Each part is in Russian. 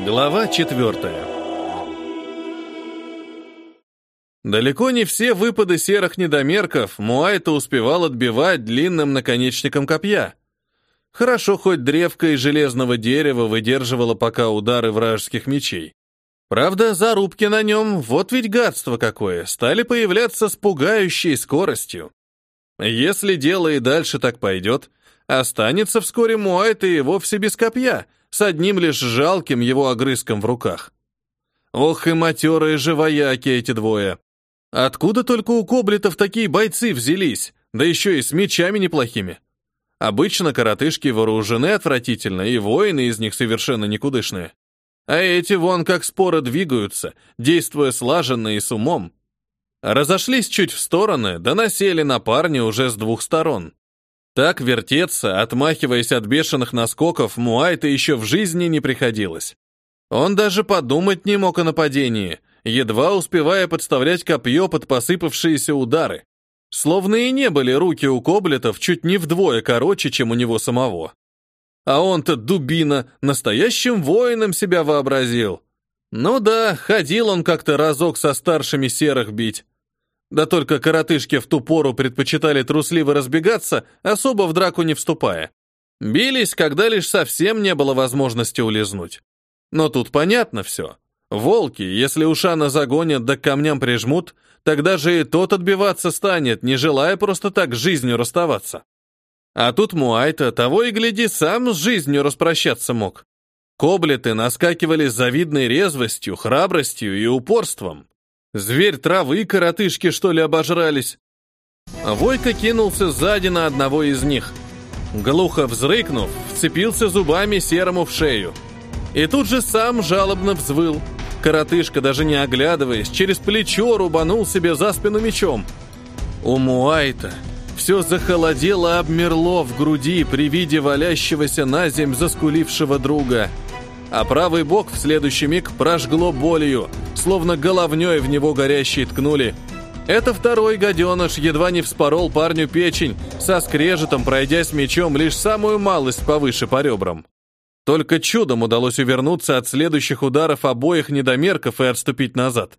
Глава четвертая. Далеко не все выпады серых недомерков Муайта успевал отбивать длинным наконечником копья. Хорошо, хоть древко из железного дерева выдерживало пока удары вражеских мечей. Правда, зарубки на нем, вот ведь гадство какое, стали появляться с пугающей скоростью. Если дело и дальше так пойдет, останется вскоре Муайта и вовсе без копья, с одним лишь жалким его огрызком в руках. Ох и матерые же вояки эти двое. Откуда только у коблетов такие бойцы взялись, да еще и с мечами неплохими. Обычно коротышки вооружены отвратительно, и воины из них совершенно никудышные. А эти вон как споры двигаются, действуя слаженно и с умом. Разошлись чуть в стороны, да насели на парня уже с двух сторон. Так вертеться, отмахиваясь от бешеных наскоков, Муайта еще в жизни не приходилось. Он даже подумать не мог о нападении — едва успевая подставлять копье под посыпавшиеся удары. Словно и не были руки у коблетов чуть не вдвое короче, чем у него самого. А он-то, дубина, настоящим воином себя вообразил. Ну да, ходил он как-то разок со старшими серых бить. Да только коротышки в ту пору предпочитали трусливо разбегаться, особо в драку не вступая. Бились, когда лишь совсем не было возможности улизнуть. Но тут понятно все. Волки, если ушана загонят да к камням прижмут, тогда же и тот отбиваться станет, не желая просто так с жизнью расставаться. А тут Муайта, того и гляди, сам с жизнью распрощаться мог. Коблеты наскакивали с завидной резвостью, храбростью и упорством. Зверь травы коротышки, что ли, обожрались. Войка кинулся сзади на одного из них. Глухо взрыкнув, вцепился зубами серому в шею. И тут же сам жалобно взвыл – Коротышка, даже не оглядываясь, через плечо рубанул себе за спину мечом. У Муайта все захолодело, обмерло в груди при виде валящегося на земь заскулившего друга. А правый бок в следующий миг прожгло болью, словно головней в него горящий ткнули. Это второй гаденыш едва не вспорол парню печень, со скрежетом пройдя с мечом лишь самую малость повыше по ребрам. Только чудом удалось увернуться от следующих ударов обоих недомерков и отступить назад.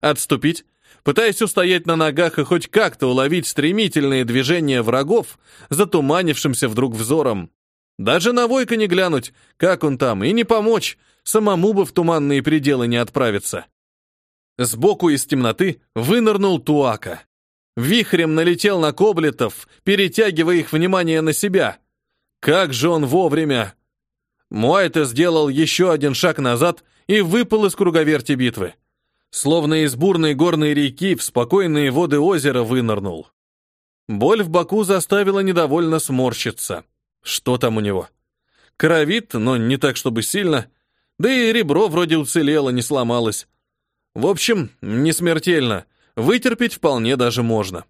Отступить, пытаясь устоять на ногах и хоть как-то уловить стремительные движения врагов, затуманившимся вдруг взором. Даже на Войка не глянуть, как он там, и не помочь, самому бы в туманные пределы не отправиться. Сбоку из темноты вынырнул Туака. Вихрем налетел на коблетов, перетягивая их внимание на себя. Как же он вовремя! Муайта сделал еще один шаг назад и выпал из круговерти битвы. Словно из бурной горной реки в спокойные воды озера вынырнул. Боль в боку заставила недовольно сморщиться. Что там у него? Кровит, но не так, чтобы сильно. Да и ребро вроде уцелело, не сломалось. В общем, не смертельно. Вытерпеть вполне даже можно.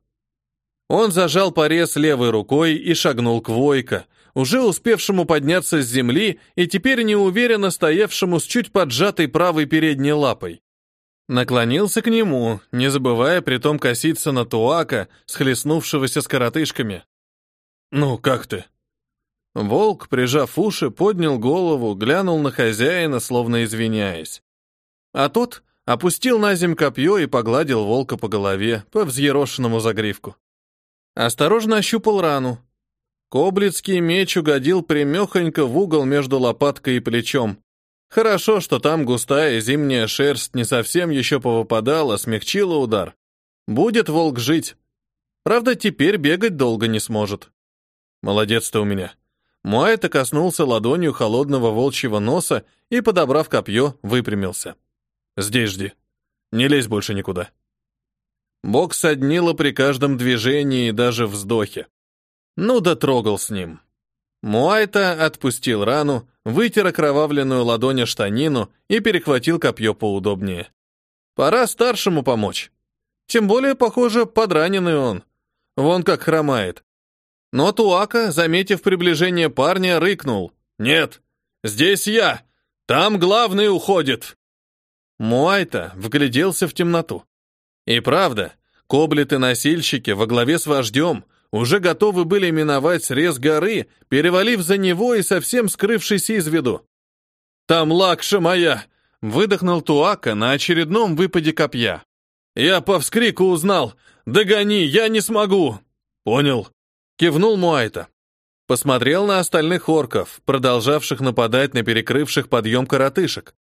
Он зажал порез левой рукой и шагнул к Войко, уже успевшему подняться с земли и теперь неуверенно стоявшему с чуть поджатой правой передней лапой. Наклонился к нему, не забывая притом коситься на Туака, схлестнувшегося с коротышками. «Ну, как ты?» Волк, прижав уши, поднял голову, глянул на хозяина, словно извиняясь. А тот опустил на земь копье и погладил волка по голове, по взъерошенному загривку. Осторожно ощупал рану, Коблицкий меч угодил примехонько в угол между лопаткой и плечом. Хорошо, что там густая зимняя шерсть не совсем еще повыпадала, смягчила удар. Будет волк жить. Правда, теперь бегать долго не сможет. Молодец ты у меня. Муайта коснулся ладонью холодного волчьего носа и, подобрав копье, выпрямился. Здесь жди. Не лезь больше никуда. Бок соднило при каждом движении и даже вздохе. Ну да трогал с ним. Муайта отпустил рану, вытер окровавленную ладонь штанину и перехватил копье поудобнее. Пора старшему помочь. Тем более, похоже, подраненный он. Вон как хромает. Но Туака, заметив приближение парня, рыкнул. «Нет, здесь я! Там главный уходит!» Муайта вгляделся в темноту. И правда, коблеты-носильщики во главе с вождем уже готовы были миновать срез горы, перевалив за него и совсем скрывшись из виду. Там лакша моя!» — выдохнул Туака на очередном выпаде копья. «Я по вскрику узнал. Догони, я не смогу!» «Понял», — кивнул Муайта. Посмотрел на остальных орков, продолжавших нападать на перекрывших подъем коротышек.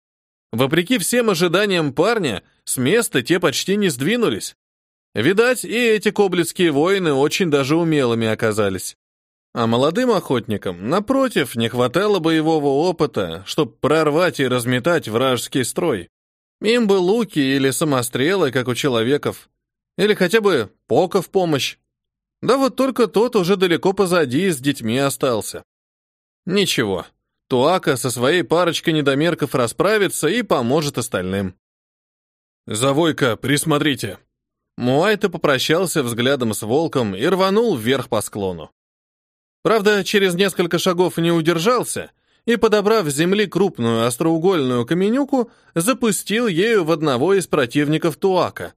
Вопреки всем ожиданиям парня, с места те почти не сдвинулись. Видать, и эти коблицкие воины очень даже умелыми оказались. А молодым охотникам, напротив, не хватало боевого опыта, чтобы прорвать и разметать вражеский строй. Им бы луки или самострелы, как у человеков, или хотя бы пока в помощь. Да вот только тот уже далеко позади с детьми остался. Ничего, Туака со своей парочкой недомерков расправится и поможет остальным. «Завойка, присмотрите!» Муайта попрощался взглядом с волком и рванул вверх по склону. Правда, через несколько шагов не удержался и, подобрав с земли крупную остроугольную каменюку, запустил ею в одного из противников Туака.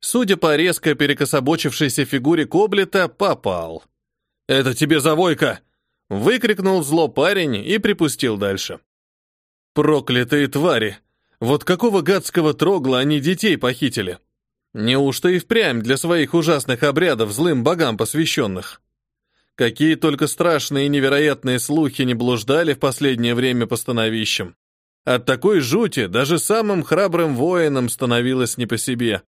Судя по резко перекособочившейся фигуре Коблета, попал. «Это тебе завойка!» — выкрикнул зло парень и припустил дальше. «Проклятые твари! Вот какого гадского трогла они детей похитили? Неужто и впрямь для своих ужасных обрядов злым богам посвященных?» Какие только страшные и невероятные слухи не блуждали в последнее время по становищам. От такой жути даже самым храбрым воинам становилось не по себе.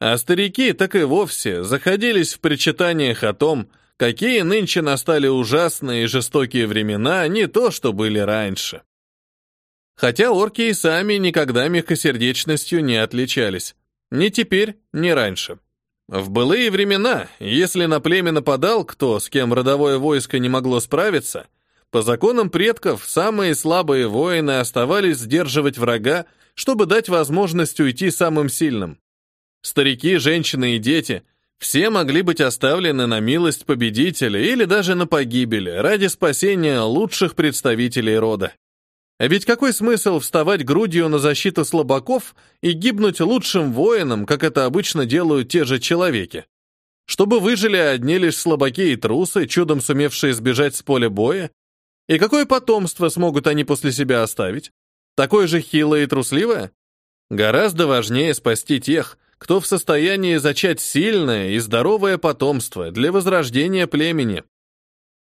А старики так и вовсе заходились в причитаниях о том, какие нынче настали ужасные и жестокие времена, не то, что были раньше. Хотя орки и сами никогда мягкосердечностью не отличались. Ни теперь, ни раньше. В былые времена, если на племя нападал кто, с кем родовое войско не могло справиться, по законам предков самые слабые воины оставались сдерживать врага, чтобы дать возможность уйти самым сильным. Старики, женщины и дети все могли быть оставлены на милость победителя или даже на погибель ради спасения лучших представителей рода. А ведь какой смысл вставать грудью на защиту слабаков и гибнуть лучшим воинам, как это обычно делают те же человеки? Чтобы выжили одни лишь слабаки и трусы, чудом сумевшие сбежать с поля боя? И какое потомство смогут они после себя оставить? Такое же хилое и трусливое? Гораздо важнее спасти тех, кто в состоянии зачать сильное и здоровое потомство для возрождения племени.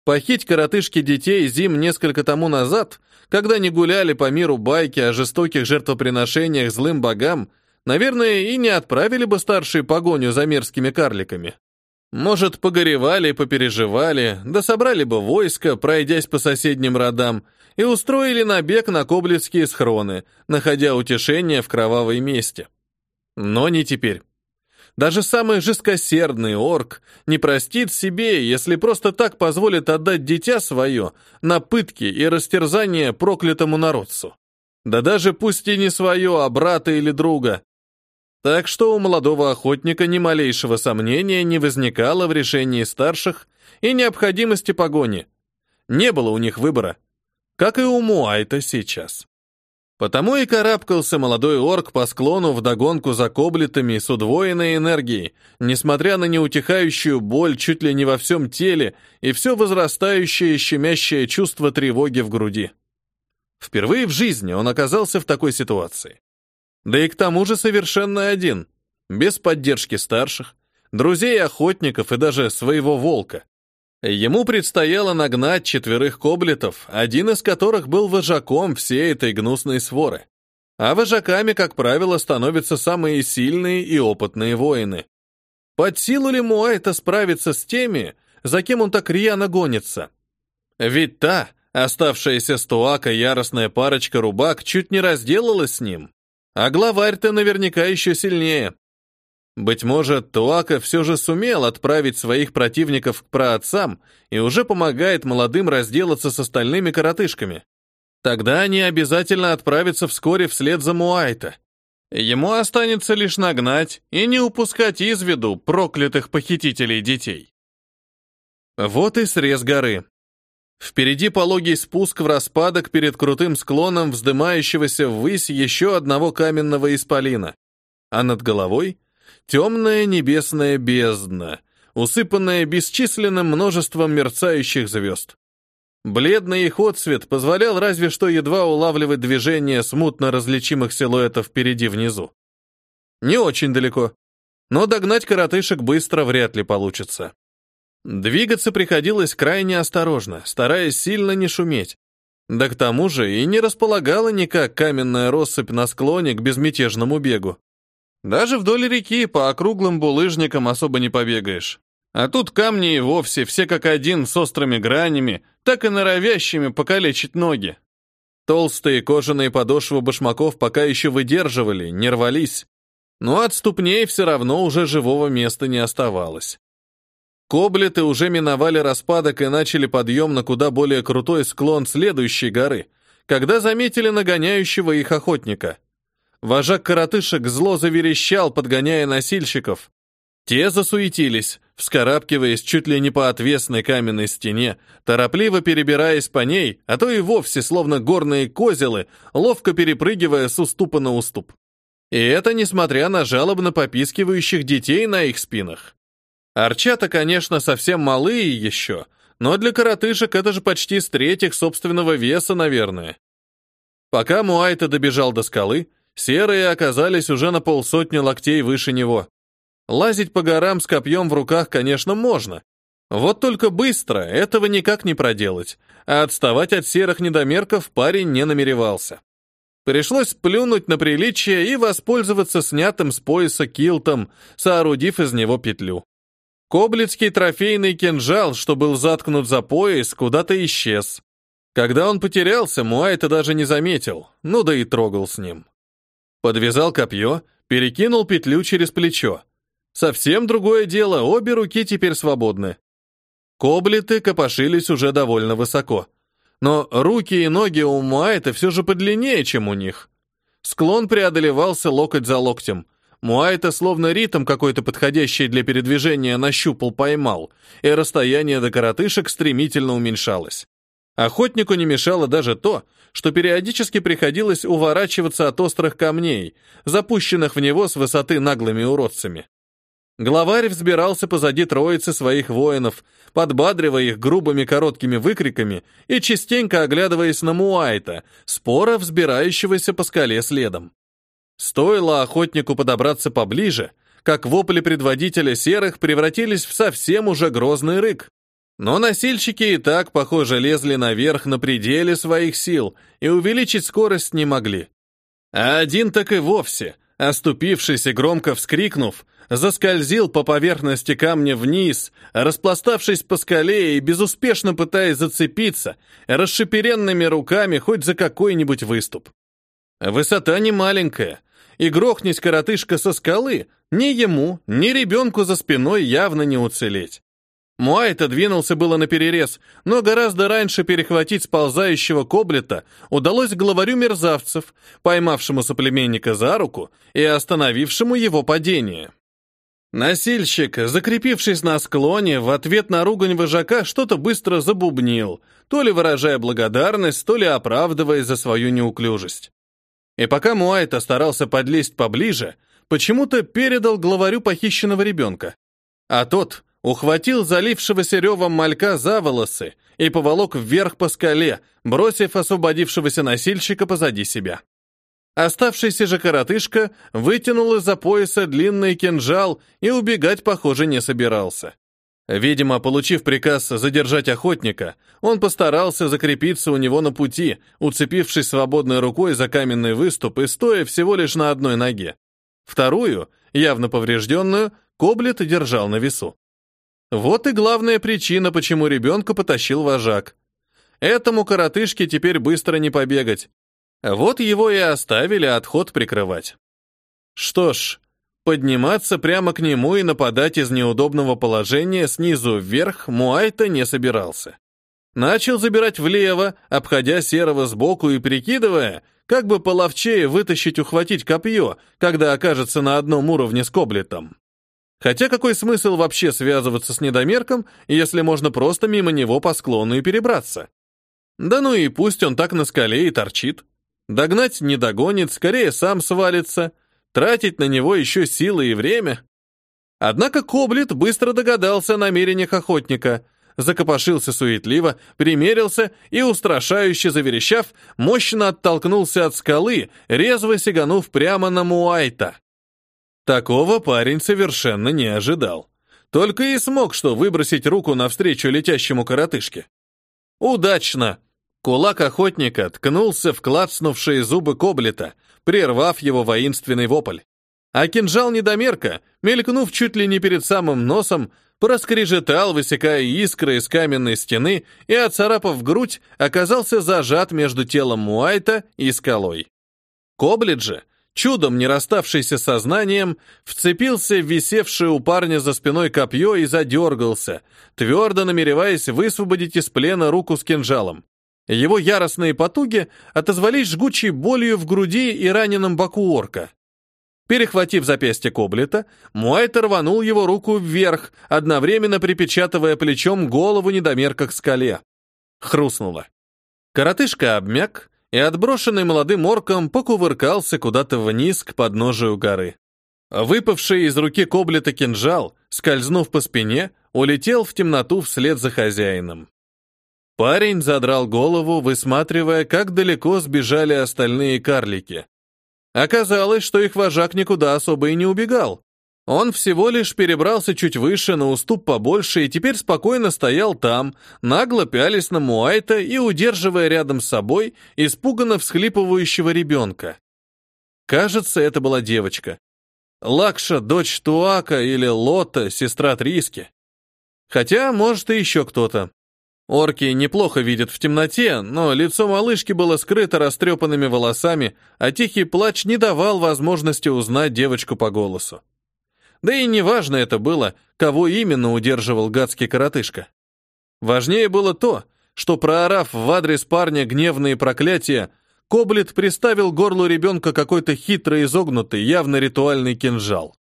Похить коротышки детей зим несколько тому назад, когда не гуляли по миру байки о жестоких жертвоприношениях злым богам, наверное, и не отправили бы старшие погоню за мерзкими карликами. Может, погоревали, попереживали, да собрали бы войско, пройдясь по соседним родам, и устроили набег на коблицкие схроны, находя утешение в кровавой мести. Но не теперь. Даже самый жесткосердный орк не простит себе, если просто так позволит отдать дитя свое на пытки и растерзание проклятому народцу. Да даже пусть и не свое, а брата или друга. Так что у молодого охотника ни малейшего сомнения не возникало в решении старших и необходимости погони. Не было у них выбора, как и у Муайта сейчас. Потому и карабкался молодой орк по склону вдогонку за коблетами с удвоенной энергией, несмотря на неутихающую боль чуть ли не во всем теле и все возрастающее щемящее чувство тревоги в груди. Впервые в жизни он оказался в такой ситуации. Да и к тому же совершенно один, без поддержки старших, друзей охотников и даже своего волка. Ему предстояло нагнать четверых коблетов, один из которых был вожаком всей этой гнусной своры. А вожаками, как правило, становятся самые сильные и опытные воины. Под силу ли это справиться с теми, за кем он так рьяно гонится? Ведь та, оставшаяся с Туака яростная парочка рубак, чуть не разделалась с ним. А главарь-то наверняка еще сильнее. Быть может, Туака все же сумел отправить своих противников к праотцам и уже помогает молодым разделаться с остальными коротышками. Тогда они обязательно отправятся вскоре вслед за Муайта. Ему останется лишь нагнать и не упускать из виду проклятых похитителей детей. Вот и срез горы. Впереди пологий спуск в распадок перед крутым склоном вздымающегося ввысь еще одного каменного исполина. А над головой — Темная небесная бездна, усыпанная бесчисленным множеством мерцающих звезд. Бледный их отцвет позволял разве что едва улавливать движение смутно различимых силуэтов впереди внизу. Не очень далеко, но догнать коротышек быстро вряд ли получится. Двигаться приходилось крайне осторожно, стараясь сильно не шуметь. Да к тому же и не располагала никак каменная россыпь на склоне к безмятежному бегу. Даже вдоль реки по округлым булыжникам особо не побегаешь. А тут камни и вовсе все как один с острыми гранями, так и норовящими покалечить ноги. Толстые кожаные подошвы башмаков пока еще выдерживали, не рвались. Но от ступней все равно уже живого места не оставалось. Коблеты уже миновали распадок и начали подъем на куда более крутой склон следующей горы, когда заметили нагоняющего их охотника. Вожак коротышек зло заверещал, подгоняя носильщиков. Те засуетились, вскарабкиваясь чуть ли не по отвесной каменной стене, торопливо перебираясь по ней, а то и вовсе, словно горные козелы, ловко перепрыгивая с уступа на уступ. И это несмотря на жалобно попискивающих детей на их спинах. Арчата, конечно, совсем малые еще, но для коротышек это же почти с третьих собственного веса, наверное. Пока Муайта добежал до скалы, серые оказались уже на полсотни локтей выше него. Лазить по горам с копьем в руках, конечно, можно. Вот только быстро этого никак не проделать, а отставать от серых недомерков парень не намеревался. Пришлось плюнуть на приличие и воспользоваться снятым с пояса килтом, соорудив из него петлю. Коблицкий трофейный кинжал, что был заткнут за пояс, куда-то исчез. Когда он потерялся, Муайта даже не заметил, ну да и трогал с ним. Подвязал копье, перекинул петлю через плечо. Совсем другое дело, обе руки теперь свободны. Коблеты копошились уже довольно высоко. Но руки и ноги у Муайта все же подлиннее, чем у них. Склон преодолевался локоть за локтем — Муайта словно ритм какой-то подходящий для передвижения нащупал, поймал, и расстояние до коротышек стремительно уменьшалось. Охотнику не мешало даже то, что периодически приходилось уворачиваться от острых камней, запущенных в него с высоты наглыми уродцами. Главарь взбирался позади троицы своих воинов, подбадривая их грубыми короткими выкриками и частенько оглядываясь на Муайта, спора взбирающегося по скале следом. Стоило охотнику подобраться поближе, как вопли предводителя серых превратились в совсем уже грозный рык. Но носильщики и так, похоже, лезли наверх на пределе своих сил и увеличить скорость не могли. А один так и вовсе, оступившись и громко вскрикнув, заскользил по поверхности камня вниз, распластавшись по скале и безуспешно пытаясь зацепиться расшиперенными руками хоть за какой-нибудь выступ. Высота не маленькая, и грохнись коротышка со скалы, ни ему, ни ребенку за спиной явно не уцелеть. Муайта двинулся было на перерез, но гораздо раньше перехватить сползающего коблета удалось главарю мерзавцев, поймавшему соплеменника за руку и остановившему его падение. Насильщик, закрепившись на склоне, в ответ на ругань вожака что-то быстро забубнил, то ли выражая благодарность, то ли оправдываясь за свою неуклюжесть. И пока Муайта старался подлезть поближе, почему-то передал главарю похищенного ребенка. А тот ухватил залившегося ревом малька за волосы и поволок вверх по скале, бросив освободившегося носильщика позади себя. Оставшийся же коротышка вытянул из-за пояса длинный кинжал и убегать, похоже, не собирался. Видимо, получив приказ задержать охотника, он постарался закрепиться у него на пути, уцепившись свободной рукой за каменный выступ и стоя всего лишь на одной ноге. Вторую, явно поврежденную, Коблет держал на весу. Вот и главная причина, почему ребенка потащил вожак. Этому коротышке теперь быстро не побегать. Вот его и оставили отход прикрывать. Что ж, Подниматься прямо к нему и нападать из неудобного положения снизу вверх Муайта не собирался. Начал забирать влево, обходя серого сбоку и прикидывая, как бы половчее вытащить-ухватить копье, когда окажется на одном уровне с коблетом. Хотя какой смысл вообще связываться с недомерком, если можно просто мимо него по склону и перебраться? Да ну и пусть он так на скале и торчит. Догнать не догонит, скорее сам свалится — Тратить на него еще силы и время? Однако Коблет быстро догадался о намерениях охотника. закопошился суетливо, примерился и, устрашающе заверещав, мощно оттолкнулся от скалы, резво сиганув прямо на Муайта. Такого парень совершенно не ожидал. Только и смог что выбросить руку навстречу летящему коротышке. Удачно! Кулак охотника ткнулся в клацнувшие зубы коблета, прервав его воинственный вопль. А кинжал недомерка, мелькнув чуть ли не перед самым носом, проскрежетал, высекая искры из каменной стены, и, оцарапав грудь, оказался зажат между телом Муайта и скалой. Коблет же, чудом не расставшийся сознанием, вцепился в висевшее у парня за спиной копье и задергался, твердо намереваясь высвободить из плена руку с кинжалом. Его яростные потуги отозвались жгучей болью в груди и раненом боку орка. Перехватив запястье Коблета, Муайт рванул его руку вверх, одновременно припечатывая плечом голову недомерка к скале. Хрустнуло. Коротышка обмяк и, отброшенный молодым орком, покувыркался куда-то вниз к подножию горы. Выпавший из руки Коблета кинжал, скользнув по спине, улетел в темноту вслед за хозяином. Парень задрал голову, высматривая, как далеко сбежали остальные карлики. Оказалось, что их вожак никуда особо и не убегал. Он всего лишь перебрался чуть выше, на уступ побольше, и теперь спокойно стоял там, нагло пялись на Муайта и удерживая рядом с собой испуганно всхлипывающего ребенка. Кажется, это была девочка. Лакша, дочь Туака или Лота, сестра Триски. Хотя, может, и еще кто-то. Орки неплохо видят в темноте, но лицо малышки было скрыто растрепанными волосами, а тихий плач не давал возможности узнать девочку по голосу. Да и неважно это было, кого именно удерживал гадский коротышка. Важнее было то, что, проорав в адрес парня гневные проклятия, Коблет приставил горлу ребенка какой-то хитро изогнутый, явно ритуальный кинжал.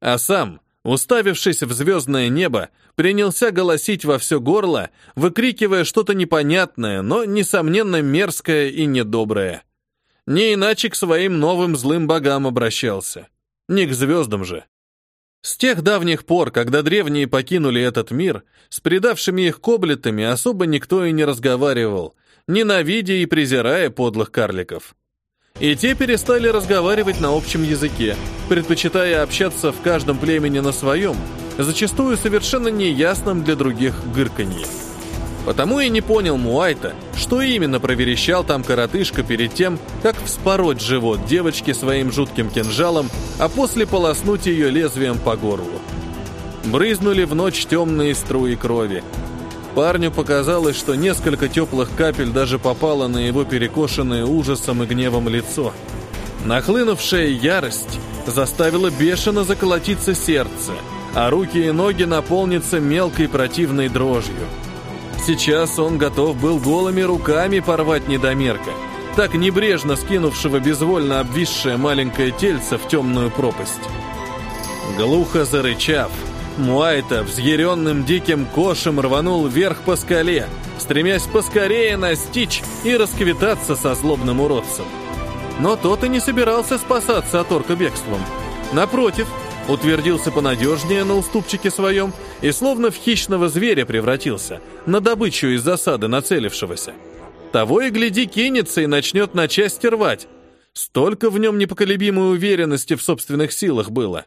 А сам, уставившись в звездное небо, принялся голосить во все горло, выкрикивая что-то непонятное, но, несомненно, мерзкое и недоброе. Не иначе к своим новым злым богам обращался. Не к звездам же. С тех давних пор, когда древние покинули этот мир, с предавшими их коблетами особо никто и не разговаривал, ненавидя и презирая подлых карликов. И те перестали разговаривать на общем языке, предпочитая общаться в каждом племени на своем, зачастую совершенно неясным для других гырканье. Потому и не понял Муайта, что именно проверещал там коротышка перед тем, как вспороть живот девочки своим жутким кинжалом, а после полоснуть ее лезвием по горлу. Брызнули в ночь темные струи крови, Парню показалось, что несколько теплых капель даже попало на его перекошенное ужасом и гневом лицо. Нахлынувшая ярость заставила бешено заколотиться сердце, а руки и ноги наполниться мелкой противной дрожью. Сейчас он готов был голыми руками порвать недомерка, так небрежно скинувшего безвольно обвисшее маленькое тельце в темную пропасть. Глухо зарычав, Муайта взъяренным диким кошем рванул вверх по скале, стремясь поскорее настичь и расквитаться со злобным уродцем. Но тот и не собирался спасаться от орка бегством. Напротив, утвердился понадежнее на уступчике своем и словно в хищного зверя превратился, на добычу из засады нацелившегося. Того и гляди кинется и начнет на части рвать. Столько в нем непоколебимой уверенности в собственных силах было.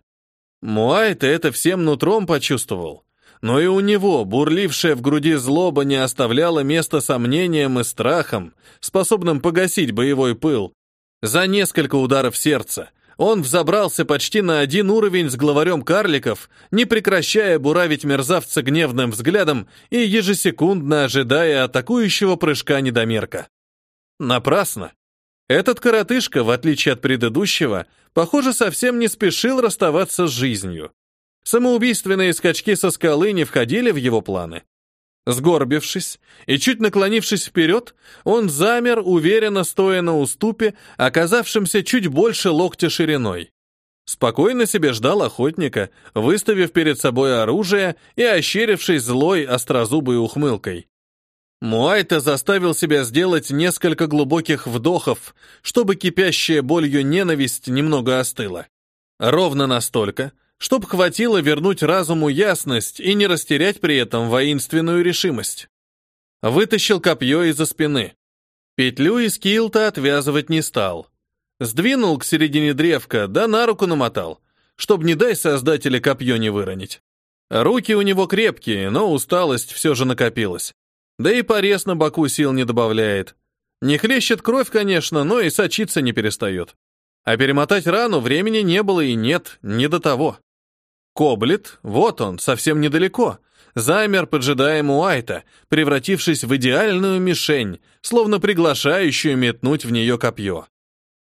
Муай-то это всем нутром почувствовал. Но и у него бурлившая в груди злоба не оставляла места сомнениям и страхам, способным погасить боевой пыл. За несколько ударов сердца он взобрался почти на один уровень с главарем карликов, не прекращая буравить мерзавца гневным взглядом и ежесекундно ожидая атакующего прыжка недомерка. Напрасно. Этот коротышка, в отличие от предыдущего, похоже, совсем не спешил расставаться с жизнью. Самоубийственные скачки со скалы не входили в его планы. Сгорбившись и чуть наклонившись вперед, он замер, уверенно стоя на уступе, оказавшемся чуть больше локтя шириной. Спокойно себе ждал охотника, выставив перед собой оружие и ощерившись злой острозубой ухмылкой. Муайта заставил себя сделать несколько глубоких вдохов, чтобы кипящая болью ненависть немного остыла. Ровно настолько, чтоб хватило вернуть разуму ясность и не растерять при этом воинственную решимость. Вытащил копье из-за спины. Петлю из килта отвязывать не стал. Сдвинул к середине древка, да на руку намотал, чтоб не дай создателя копье не выронить. Руки у него крепкие, но усталость все же накопилась. Да и порез на боку сил не добавляет. Не хлещет кровь, конечно, но и сочиться не перестает. А перемотать рану времени не было и нет, не до того. Коблет, вот он, совсем недалеко, замер, поджидая Муайта, превратившись в идеальную мишень, словно приглашающую метнуть в нее копье.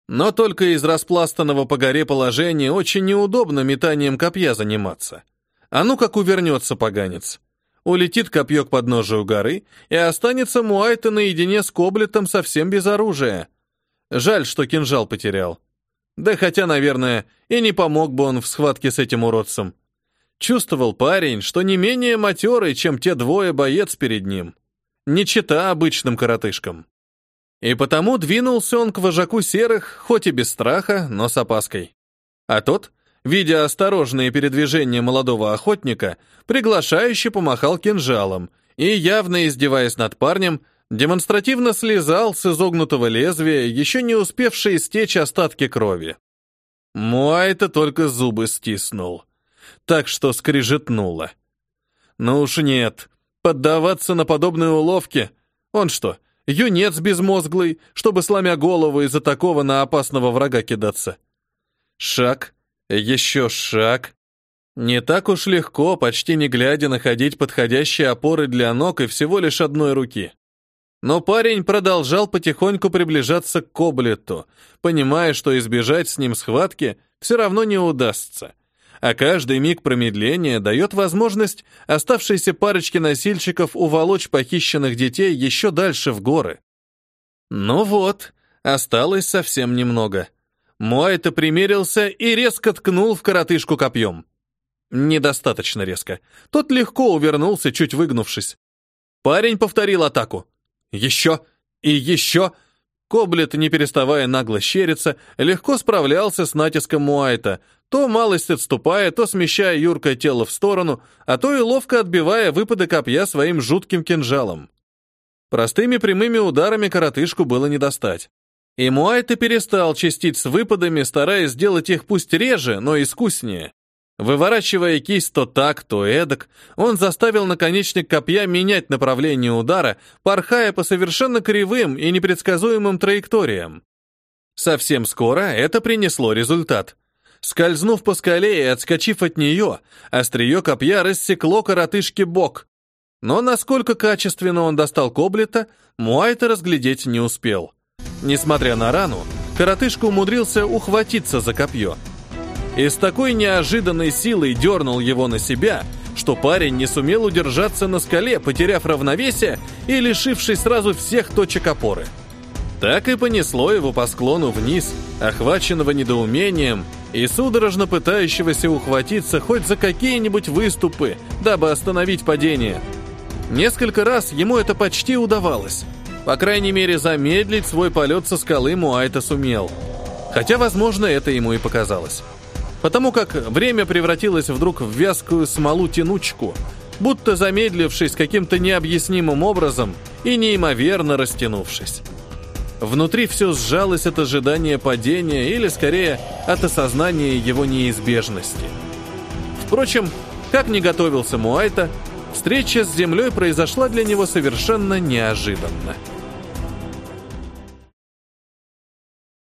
Но только из распластанного по горе положения очень неудобно метанием копья заниматься. А ну как увернется поганец. Улетит копье к подножию горы, и останется Муайта наедине с Коблетом совсем без оружия. Жаль, что кинжал потерял. Да хотя, наверное, и не помог бы он в схватке с этим уродцем. Чувствовал парень, что не менее матерый, чем те двое боец перед ним. Не чита обычным коротышкам. И потому двинулся он к вожаку серых, хоть и без страха, но с опаской. А тот, видя осторожные передвижения молодого охотника, приглашающе помахал кинжалом и, явно издеваясь над парнем, демонстративно слезал с изогнутого лезвия, еще не успевшие стечь остатки крови. Муай-то только зубы стиснул так что скрижетнуло. Ну уж нет, поддаваться на подобные уловки. Он что, юнец безмозглый, чтобы, сломя голову из-за такого на опасного врага кидаться? Шаг, еще шаг. Не так уж легко, почти не глядя, находить подходящие опоры для ног и всего лишь одной руки. Но парень продолжал потихоньку приближаться к Коблету, понимая, что избежать с ним схватки все равно не удастся а каждый миг промедления дает возможность оставшейся парочке носильщиков уволочь похищенных детей еще дальше в горы. Ну вот, осталось совсем немного. Муайта примерился и резко ткнул в коротышку копьем. Недостаточно резко. Тот легко увернулся, чуть выгнувшись. Парень повторил атаку. Еще и еще. Коблет, не переставая нагло щериться, легко справлялся с натиском Муайта, то малость отступая, то смещая юркое тело в сторону, а то и ловко отбивая выпады копья своим жутким кинжалом. Простыми прямыми ударами коротышку было не достать. И Муайта перестал чистить с выпадами, стараясь сделать их пусть реже, но искуснее. Выворачивая кисть то так, то эдак, он заставил наконечник копья менять направление удара, порхая по совершенно кривым и непредсказуемым траекториям. Совсем скоро это принесло результат. Скользнув по скале и отскочив от нее, острие копья рассекло коротышке бок. Но насколько качественно он достал коблета, Муайта разглядеть не успел. Несмотря на рану, коротышка умудрился ухватиться за копье. И с такой неожиданной силой дернул его на себя, что парень не сумел удержаться на скале, потеряв равновесие и лишившись сразу всех точек опоры. Так и понесло его по склону вниз, охваченного недоумением и судорожно пытающегося ухватиться хоть за какие-нибудь выступы, дабы остановить падение. Несколько раз ему это почти удавалось. По крайней мере, замедлить свой полет со скалы Муайта сумел. Хотя, возможно, это ему и показалось. Потому как время превратилось вдруг в вязкую смолу-тянучку, будто замедлившись каким-то необъяснимым образом и неимоверно растянувшись. Внутри все сжалось от ожидания падения или, скорее, от осознания его неизбежности. Впрочем, как не готовился Муайта, встреча с землей произошла для него совершенно неожиданно.